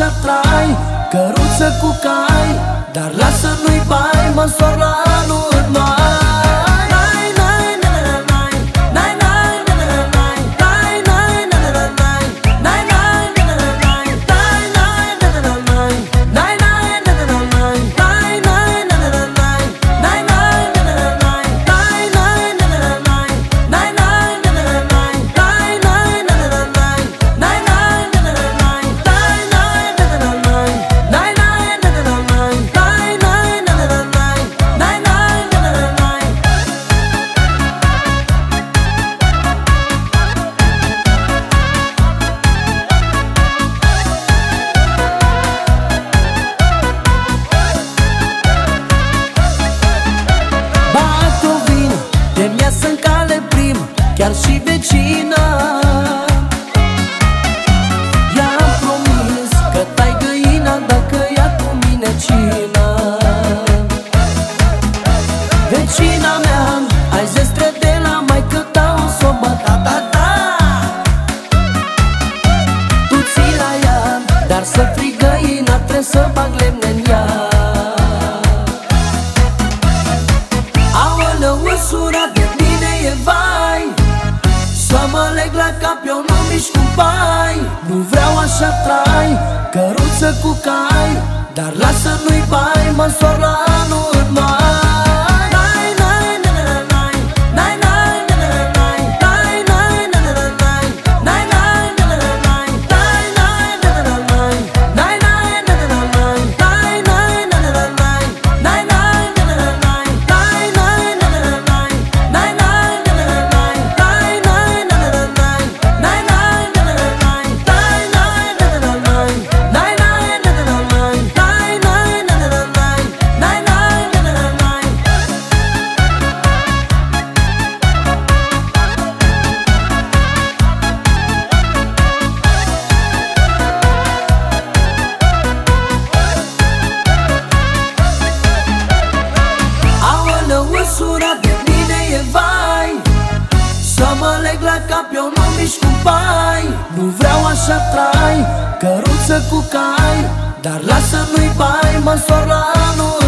așa trai Căruță cu cai Dar lasă nu-i bai, mă la anul. la cap, eu n-am nici cu Nu vreau așa trai, căruță cu cai Dar lasă nu-i bai, mă la anul mai. eu nu nici cu bani Nu vreau așa trai, căruță cu cai Dar lasă-mi bai, mă la anul